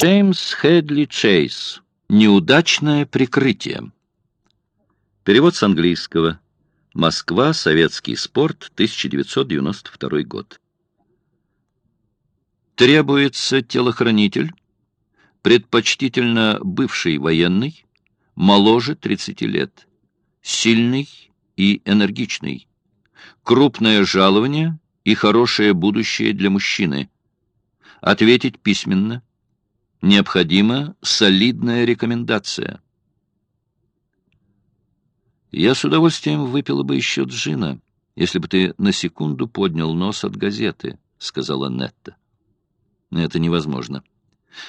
Джеймс Хедли Чейз. Неудачное прикрытие. Перевод с английского. Москва. Советский спорт. 1992 год. Требуется телохранитель, предпочтительно бывший военный, моложе 30 лет, сильный и энергичный, крупное жалование и хорошее будущее для мужчины. Ответить письменно. Необходима солидная рекомендация. Я с удовольствием выпила бы еще джина, если бы ты на секунду поднял нос от газеты, — сказала Нетта. Это невозможно.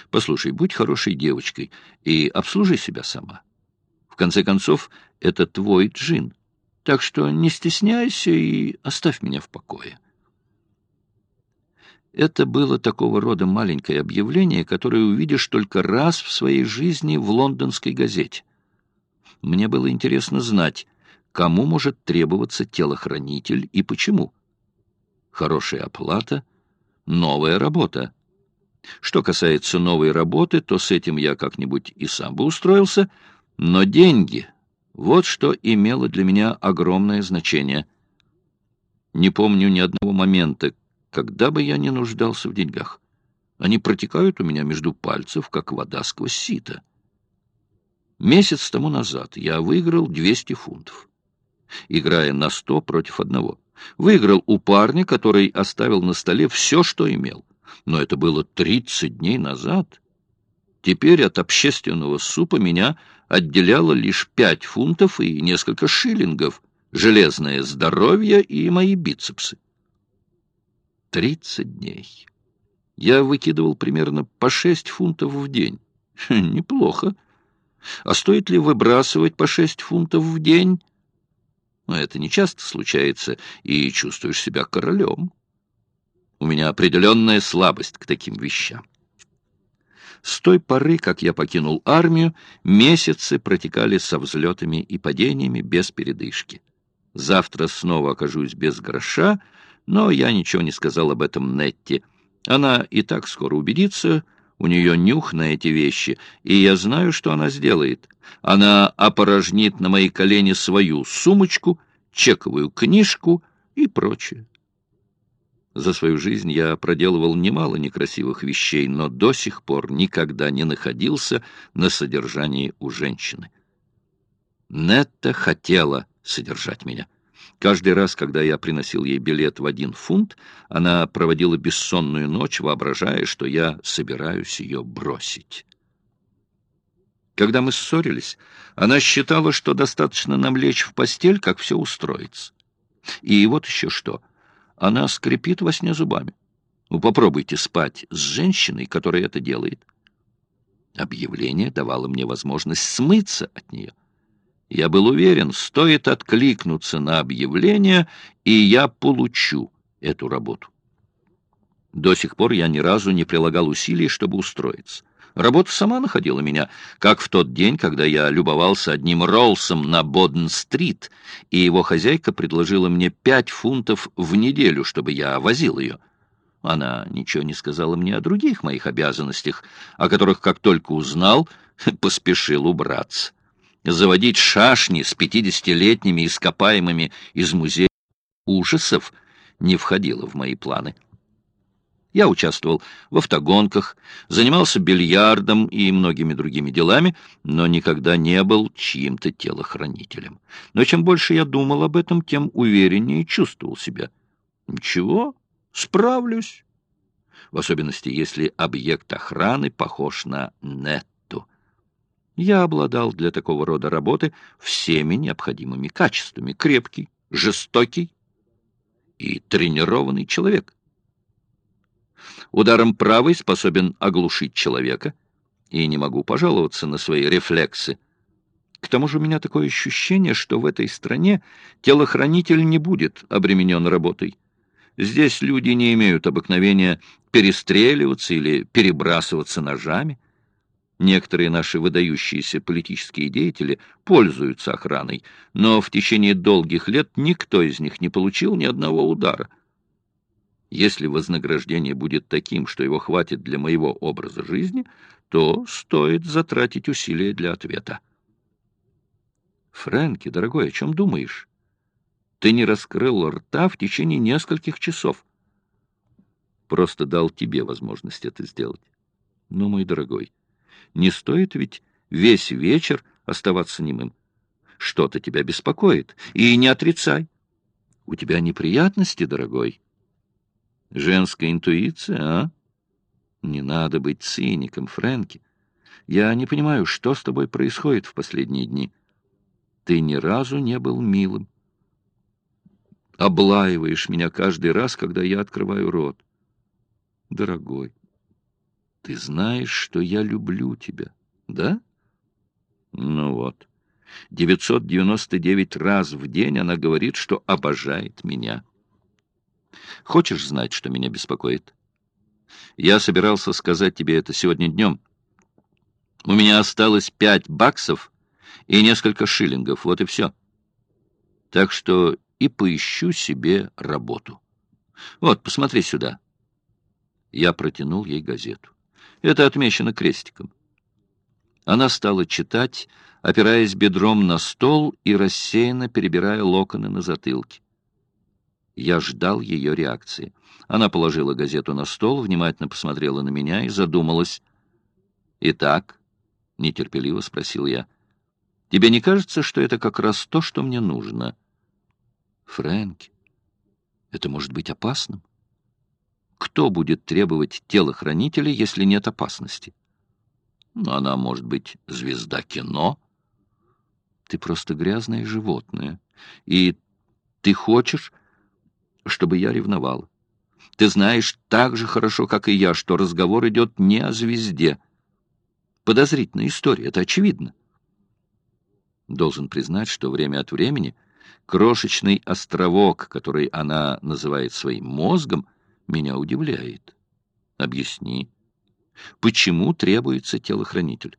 Послушай, будь хорошей девочкой и обслужи себя сама. В конце концов, это твой джин. Так что не стесняйся и оставь меня в покое. Это было такого рода маленькое объявление, которое увидишь только раз в своей жизни в лондонской газете. Мне было интересно знать, кому может требоваться телохранитель и почему. Хорошая оплата, новая работа. Что касается новой работы, то с этим я как-нибудь и сам бы устроился, но деньги — вот что имело для меня огромное значение. Не помню ни одного момента, когда бы я не нуждался в деньгах. Они протекают у меня между пальцев, как вода сквозь сито. Месяц тому назад я выиграл 200 фунтов, играя на 100 против одного. Выиграл у парня, который оставил на столе все, что имел. Но это было 30 дней назад. Теперь от общественного супа меня отделяло лишь 5 фунтов и несколько шиллингов, железное здоровье и мои бицепсы. Тридцать дней. Я выкидывал примерно по шесть фунтов в день. Неплохо. А стоит ли выбрасывать по шесть фунтов в день? Но это не часто случается, и чувствуешь себя королем. У меня определенная слабость к таким вещам. С той поры, как я покинул армию, месяцы протекали со взлетами и падениями без передышки. Завтра снова окажусь без гроша, но я ничего не сказал об этом Нетти. Она и так скоро убедится, у нее нюх на эти вещи, и я знаю, что она сделает. Она опорожнит на мои колени свою сумочку, чековую книжку и прочее. За свою жизнь я проделывал немало некрасивых вещей, но до сих пор никогда не находился на содержании у женщины. Нетта хотела содержать меня. Каждый раз, когда я приносил ей билет в один фунт, она проводила бессонную ночь, воображая, что я собираюсь ее бросить. Когда мы ссорились, она считала, что достаточно нам лечь в постель, как все устроится. И вот еще что. Она скрипит во сне зубами. Вы попробуйте спать с женщиной, которая это делает. Объявление давало мне возможность смыться от нее. Я был уверен, стоит откликнуться на объявление, и я получу эту работу. До сих пор я ни разу не прилагал усилий, чтобы устроиться. Работа сама находила меня, как в тот день, когда я любовался одним Роллсом на Боден-стрит, и его хозяйка предложила мне пять фунтов в неделю, чтобы я возил ее. Она ничего не сказала мне о других моих обязанностях, о которых, как только узнал, поспешил убраться заводить шашни с пятидесятилетними ископаемыми из музея ужасов не входило в мои планы. Я участвовал в автогонках, занимался бильярдом и многими другими делами, но никогда не был чьим-то телохранителем. Но чем больше я думал об этом, тем увереннее чувствовал себя. Ничего, справлюсь. В особенности, если объект охраны похож на нет. Я обладал для такого рода работы всеми необходимыми качествами. Крепкий, жестокий и тренированный человек. Ударом правой способен оглушить человека, и не могу пожаловаться на свои рефлексы. К тому же у меня такое ощущение, что в этой стране телохранитель не будет обременен работой. Здесь люди не имеют обыкновения перестреливаться или перебрасываться ножами. Некоторые наши выдающиеся политические деятели пользуются охраной, но в течение долгих лет никто из них не получил ни одного удара. Если вознаграждение будет таким, что его хватит для моего образа жизни, то стоит затратить усилия для ответа. Фрэнки, дорогой, о чем думаешь? Ты не раскрыл рта в течение нескольких часов. Просто дал тебе возможность это сделать. Но, мой дорогой, не стоит ведь весь вечер оставаться немым. Что-то тебя беспокоит, и не отрицай. У тебя неприятности, дорогой. Женская интуиция, а? Не надо быть циником, Фрэнки. Я не понимаю, что с тобой происходит в последние дни. Ты ни разу не был милым. Облаиваешь меня каждый раз, когда я открываю рот. Дорогой, ты знаешь, что я люблю тебя, да? Ну вот. 999 раз в день она говорит, что обожает меня. Хочешь знать, что меня беспокоит? Я собирался сказать тебе это сегодня днем. У меня осталось пять баксов и несколько шиллингов, вот и все. Так что и поищу себе работу. Вот, посмотри сюда. Я протянул ей газету. Это отмечено крестиком. Она стала читать, опираясь бедром на стол и рассеянно перебирая локоны на затылке. Я ждал ее реакции. Она положила газету на стол, внимательно посмотрела на меня и задумалась. «Итак?» — нетерпеливо спросил я. «Тебе не кажется, что это как раз то, что мне нужно?» «Фрэнки, это может быть опасным. Кто будет требовать телохранителя, если нет опасности?» «Ну, она может быть звезда кино». Ты просто грязное животное. И ты хочешь, чтобы я ревновал. Ты знаешь так же хорошо, как и я, что разговор идет не о звезде. Подозрительная история, это очевидно. Должен признать, что время от времени крошечный островок, который она называет своим мозгом, меня удивляет. Объясни, почему требуется телохранитель?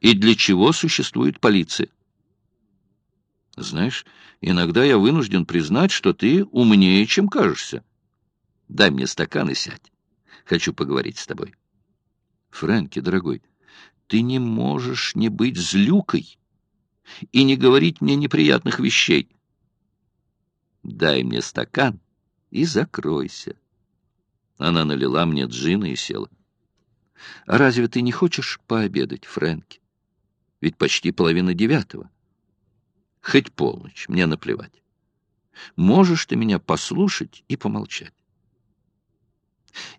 И для чего существует полиция? Знаешь, иногда я вынужден признать, что ты умнее, чем кажешься. Дай мне стакан и сядь. Хочу поговорить с тобой. Фрэнки, дорогой, ты не можешь не быть злюкой и не говорить мне неприятных вещей. Дай мне стакан и закройся. Она налила мне джина и села. А разве ты не хочешь пообедать, Фрэнки? Ведь почти половина девятого. Хоть полночь, мне наплевать. Можешь ты меня послушать и помолчать?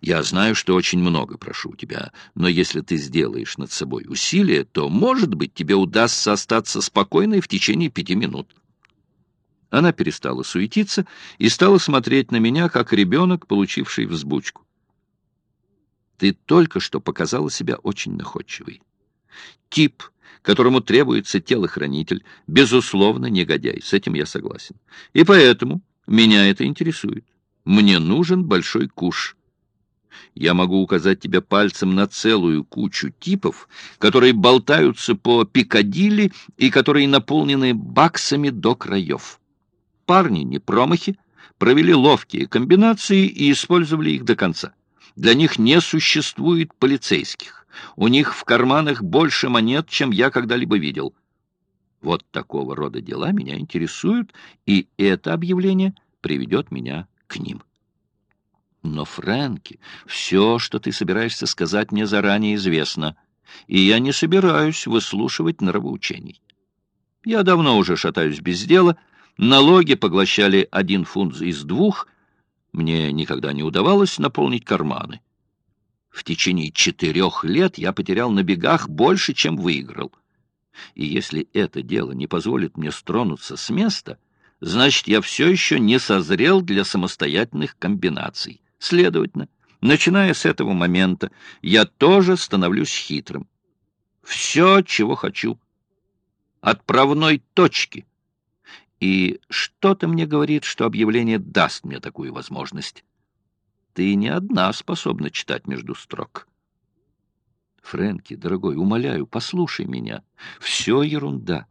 Я знаю, что очень много прошу у тебя, но если ты сделаешь над собой усилие, то, может быть, тебе удастся остаться спокойной в течение пяти минут. Она перестала суетиться и стала смотреть на меня, как ребенок, получивший взбучку. Ты только что показала себя очень находчивой. Тип, которому требуется телохранитель, безусловно, негодяй. С этим я согласен. И поэтому меня это интересует. Мне нужен большой куш. Я могу указать тебе пальцем на целую кучу типов, которые болтаются по Пикадилли и которые наполнены баксами до краев. Парни не промахи, провели ловкие комбинации и использовали их до конца. Для них не существует полицейских. У них в карманах больше монет, чем я когда-либо видел. Вот такого рода дела меня интересуют, и это объявление приведет меня к ним. Но, Фрэнки, все, что ты собираешься сказать, мне заранее известно, и я не собираюсь выслушивать нравоучений. Я давно уже шатаюсь без дела, налоги поглощали один фунт из двух, мне никогда не удавалось наполнить карманы. В течение четырех лет я потерял на бегах больше, чем выиграл. И если это дело не позволит мне стронуться с места, значит, я все еще не созрел для самостоятельных комбинаций. Следовательно, начиная с этого момента, я тоже становлюсь хитрым. Все, чего хочу. Отправной точки. И что-то мне говорит, что объявление даст мне такую возможность. Ты не одна способна читать между строк. Фрэнки, дорогой, умоляю, послушай меня. Все ерунда.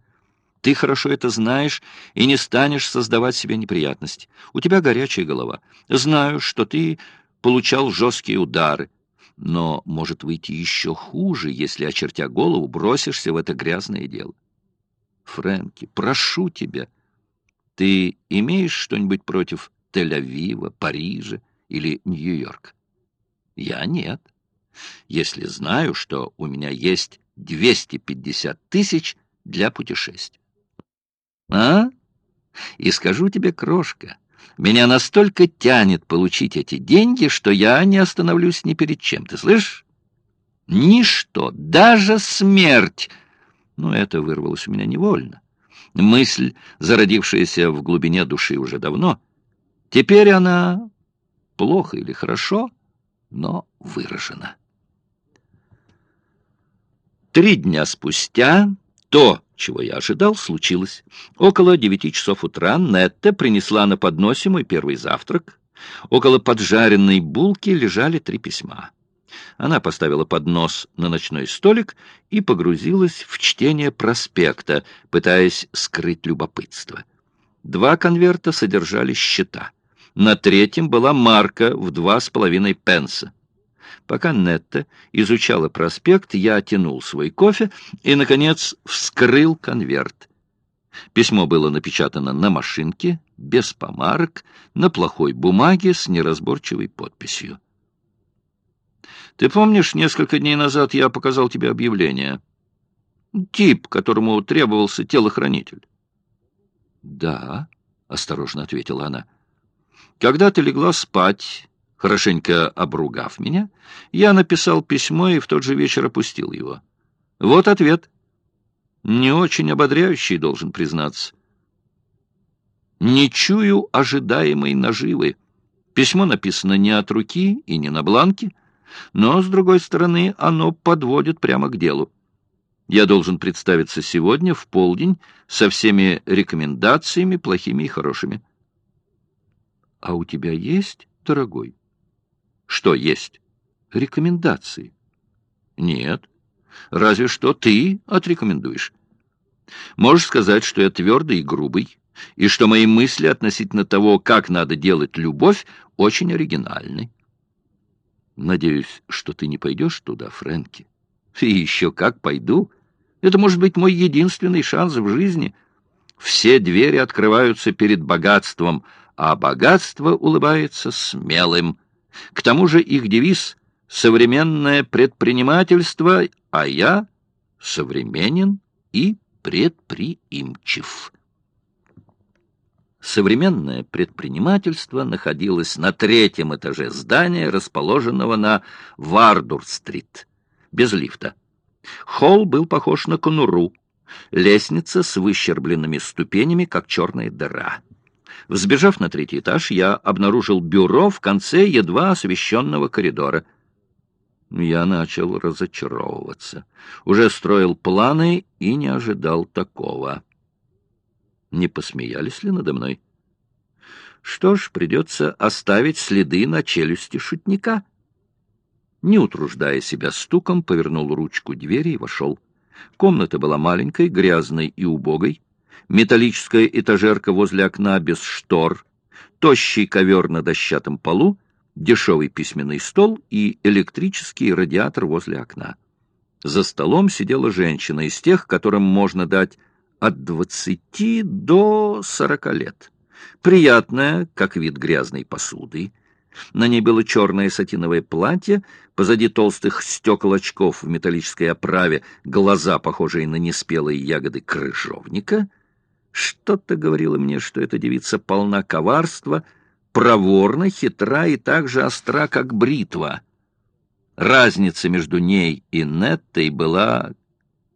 Ты хорошо это знаешь и не станешь создавать себе неприятности. У тебя горячая голова. Знаю, что ты получал жесткие удары. Но может выйти еще хуже, если, очертя голову, бросишься в это грязное дело. Фрэнки, прошу тебя, ты имеешь что-нибудь против Тель-Авива, Парижа или Нью-Йорка? Я нет. Если знаю, что у меня есть 250 тысяч для путешествия. А? И скажу тебе, крошка, меня настолько тянет получить эти деньги, что я не остановлюсь ни перед чем. Ты слышишь? Ничто, даже смерть. Но это вырвалось у меня невольно. Мысль, зародившаяся в глубине души уже давно, теперь она, плохо или хорошо, но выражена. Три дня спустя то, чего я ожидал, случилось. Около девяти часов утра Нетта принесла на подносе мой первый завтрак. Около поджаренной булки лежали три письма. Она поставила поднос на ночной столик и погрузилась в чтение проспекта, пытаясь скрыть любопытство. Два конверта содержали счета. На третьем была марка в два с половиной пенса. Пока Нетта изучала проспект, я тянул свой кофе и, наконец, вскрыл конверт. Письмо было напечатано на машинке, без помарок, на плохой бумаге с неразборчивой подписью. «Ты помнишь, несколько дней назад я показал тебе объявление? Тип, которому требовался телохранитель». «Да», — осторожно ответила она. «Когда ты легла спать, Хорошенько обругав меня, я написал письмо и в тот же вечер опустил его. Вот ответ. Не очень ободряющий, должен признаться. Не чую ожидаемой наживы. Письмо написано не от руки и не на бланке, но, с другой стороны, оно подводит прямо к делу. Я должен представиться сегодня в полдень со всеми рекомендациями, плохими и хорошими. — А у тебя есть, дорогой? Что есть? Рекомендации. Нет. Разве что ты отрекомендуешь. Можешь сказать, что я твердый и грубый, и что мои мысли относительно того, как надо делать любовь, очень оригинальны. Надеюсь, что ты не пойдешь туда, Фрэнки. И еще как пойду. Это может быть мой единственный шанс в жизни. Все двери открываются перед богатством, а богатство улыбается смелым. К тому же их девиз «современное предпринимательство», а я современен и предприимчив. Современное предпринимательство находилось на третьем этаже здания, расположенного на Вардур-стрит, без лифта. Холл был похож на конуру, лестница с выщербленными ступенями, как черная дыра. Взбежав на третий этаж, я обнаружил бюро в конце едва освещенного коридора. Я начал разочаровываться. Уже строил планы и не ожидал такого. Не посмеялись ли надо мной? Что ж, придется оставить следы на челюсти шутника. Не утруждая себя стуком, повернул ручку двери и вошел. Комната была маленькой, грязной и убогой металлическая этажерка возле окна без штор, тощий ковер на дощатом полу, дешевый письменный стол и электрический радиатор возле окна. За столом сидела женщина из тех, которым можно дать от двадцати до сорока лет. Приятная, как вид грязной посуды. На ней было черное сатиновое платье, позади толстых стекол очков в металлической оправе, глаза, похожие на неспелые ягоды крыжовника — что-то говорило мне, что эта девица полна коварства, проворна, хитра и так же остра, как бритва. Разница между ней и Неттой была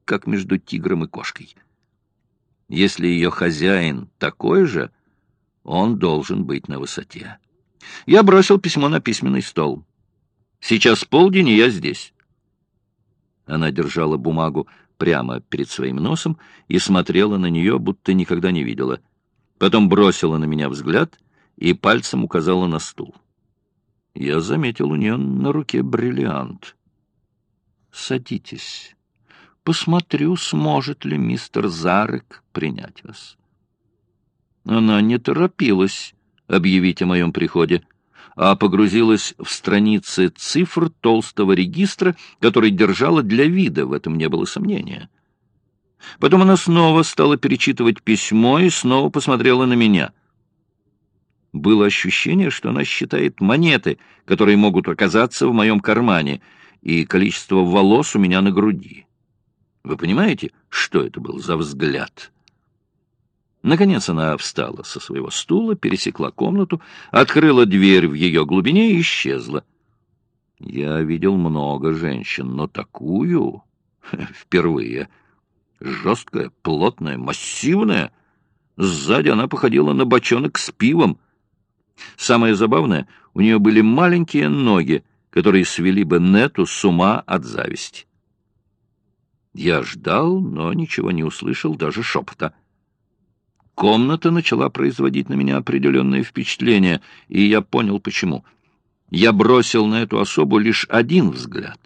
как между тигром и кошкой. Если ее хозяин такой же, он должен быть на высоте. Я бросил письмо на письменный стол. Сейчас полдень, и я здесь. Она держала бумагу прямо перед своим носом и смотрела на нее, будто никогда не видела. Потом бросила на меня взгляд и пальцем указала на стул. Я заметил у нее на руке бриллиант. «Садитесь. Посмотрю, сможет ли мистер Зарек принять вас». Она не торопилась объявить о моем приходе, а погрузилась в страницы цифр толстого регистра, который держала для вида, в этом не было сомнения. Потом она снова стала перечитывать письмо и снова посмотрела на меня. Было ощущение, что она считает монеты, которые могут оказаться в моем кармане, и количество волос у меня на груди. Вы понимаете, что это был за взгляд?» Наконец она встала со своего стула, пересекла комнату, открыла дверь в ее глубине и исчезла. Я видел много женщин, но такую впервые. Жесткая, плотная, массивная. Сзади она походила на бочонок с пивом. Самое забавное, у нее были маленькие ноги, которые свели бы Нету с ума от зависти. Я ждал, но ничего не услышал, даже шепота. Комната начала производить на меня определенное впечатление, и я понял, почему. Я бросил на эту особу лишь один взгляд.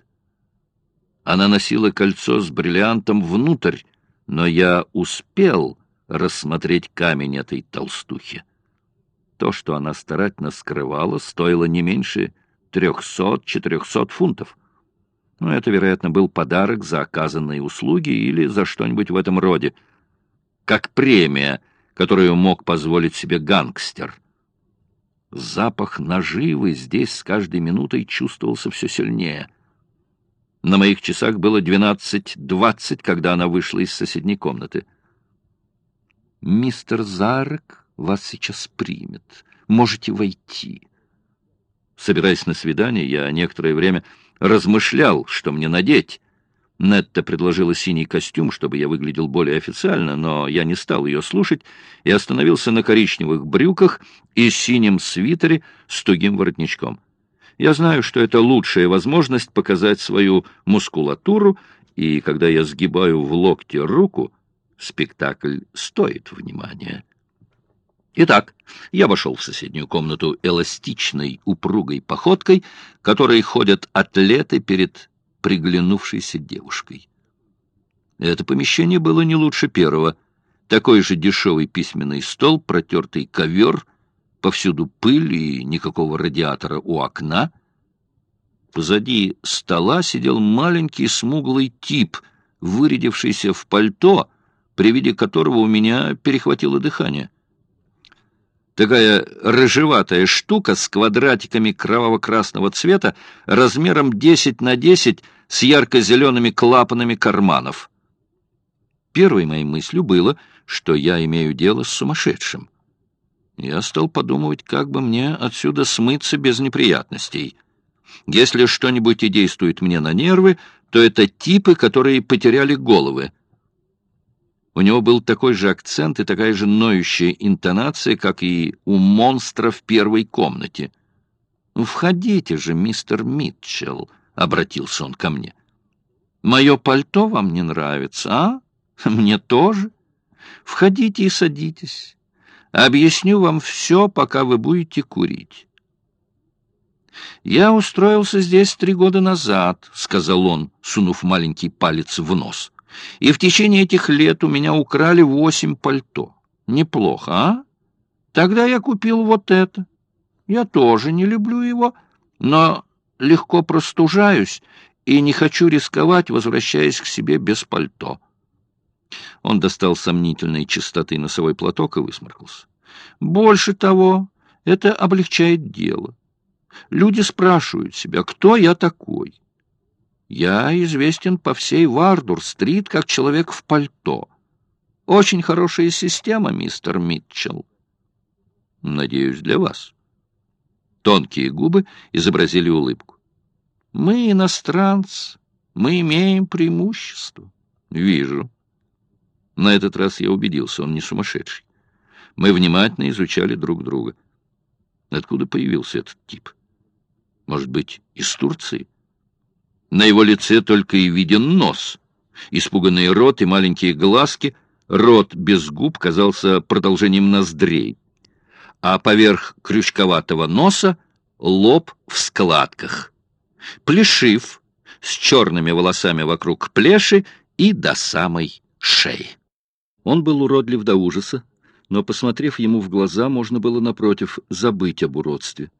Она носила кольцо с бриллиантом внутрь, но я успел рассмотреть камень этой толстухи. То, что она старательно скрывала, стоило не меньше трехсот-четырехсот фунтов. Но это, вероятно, был подарок за оказанные услуги или за что-нибудь в этом роде. Как премия — которую мог позволить себе гангстер. Запах наживы здесь с каждой минутой чувствовался все сильнее. На моих часах было двенадцать-двадцать, когда она вышла из соседней комнаты. «Мистер Зарек вас сейчас примет. Можете войти». Собираясь на свидание, я некоторое время размышлял, что мне надеть. Нетта предложила синий костюм, чтобы я выглядел более официально, но я не стал ее слушать и остановился на коричневых брюках и синем свитере с тугим воротничком. Я знаю, что это лучшая возможность показать свою мускулатуру, и когда я сгибаю в локте руку, спектакль стоит внимания. Итак, я вошел в соседнюю комнату эластичной, упругой походкой, которой ходят атлеты перед приглянувшейся девушкой. Это помещение было не лучше первого. Такой же дешевый письменный стол, протертый ковер, повсюду пыль и никакого радиатора у окна. Позади стола сидел маленький смуглый тип, вырядившийся в пальто, при виде которого у меня перехватило дыхание. Такая рыжеватая штука с квадратиками кроваво-красного цвета размером 10 на 10 с ярко-зелеными клапанами карманов. Первой моей мыслью было, что я имею дело с сумасшедшим. Я стал подумывать, как бы мне отсюда смыться без неприятностей. Если что-нибудь и действует мне на нервы, то это типы, которые потеряли головы. У него был такой же акцент и такая же ноющая интонация, как и у монстра в первой комнате. «Входите же, мистер Митчелл», — обратился он ко мне. «Мое пальто вам не нравится, а? Мне тоже. Входите и садитесь. Объясню вам все, пока вы будете курить». «Я устроился здесь три года назад», — сказал он, сунув маленький палец в нос. И в течение этих лет у меня украли восемь пальто. Неплохо, а? Тогда я купил вот это. Я тоже не люблю его, но легко простужаюсь и не хочу рисковать, возвращаясь к себе без пальто. Он достал сомнительной чистоты носовой платок и высморкался. Больше того, это облегчает дело. Люди спрашивают себя, кто я такой. Я известен по всей Вардур-стрит как человек в пальто. Очень хорошая система, мистер Митчелл. Надеюсь, для вас. Тонкие губы изобразили улыбку. Мы иностранцы, мы имеем преимущество. Вижу. На этот раз я убедился, он не сумасшедший. Мы внимательно изучали друг друга. Откуда появился этот тип? Может быть, из Турции? На его лице только и виден нос. Испуганный рот и маленькие глазки. Рот без губ казался продолжением ноздрей. А поверх крючковатого носа лоб в складках. Плешив, с черными волосами вокруг плеши и до самой шеи. Он был уродлив до ужаса, но, посмотрев ему в глаза, можно было, напротив, забыть об уродстве.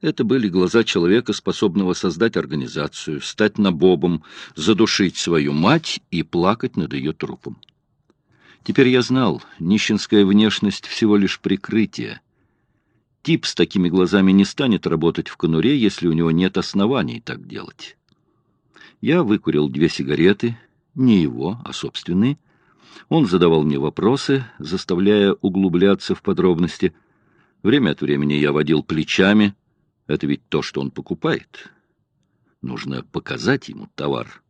Это были глаза человека, способного создать организацию, стать набобом, задушить свою мать и плакать над ее трупом. Теперь я знал, нищенская внешность всего лишь прикрытие. Тип с такими глазами не станет работать в конуре, если у него нет оснований так делать. Я выкурил две сигареты, не его, а собственные. Он задавал мне вопросы, заставляя углубляться в подробности. Время от времени я водил плечами. Это ведь то, что он покупает. Нужно показать ему товар.